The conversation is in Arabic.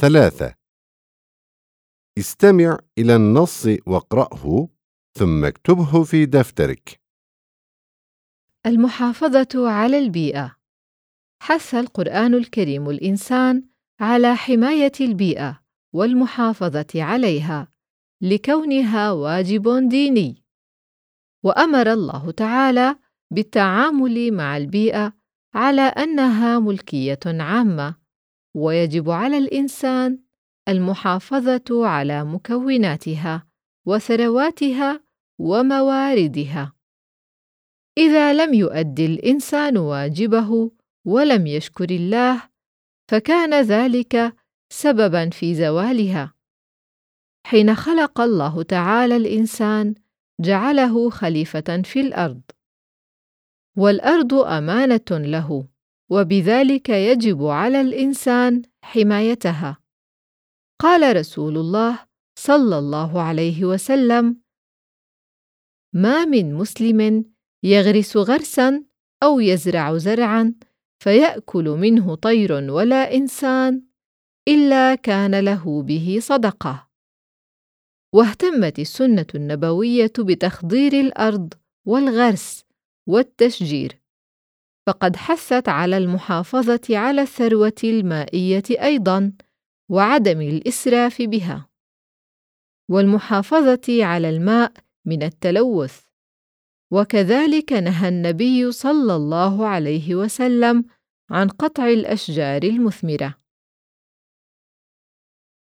ثلاثة. استمع إلى النص واقرأه ثم اكتبه في دفترك. المحافظة على البيئة. حث القرآن الكريم الإنسان على حماية البيئة والمحافظة عليها لكونها واجب ديني. وأمر الله تعالى بالتعامل مع البيئة على أنها ملكية عامة. ويجب على الإنسان المحافظة على مكوناتها وثرواتها ومواردها. إذا لم يؤد الإنسان واجبه ولم يشكر الله فكان ذلك سببا في زوالها. حين خلق الله تعالى الإنسان جعله خليفة في الأرض. والأرض أمانة له. وبذلك يجب على الإنسان حمايتها. قال رسول الله صلى الله عليه وسلم ما من مسلم يغرس غرسا أو يزرع زرعا فيأكل منه طير ولا إنسان إلا كان له به صدقة. واهتمت السنة النبوية بتخضير الأرض والغرس والتشجير. فقد حثت على المحافظة على الثروة المائية أيضا وعدم الإسراف بها. والمحافظة على الماء من التلوث. وكذلك نهى النبي صلى الله عليه وسلم عن قطع الأشجار المثمرة.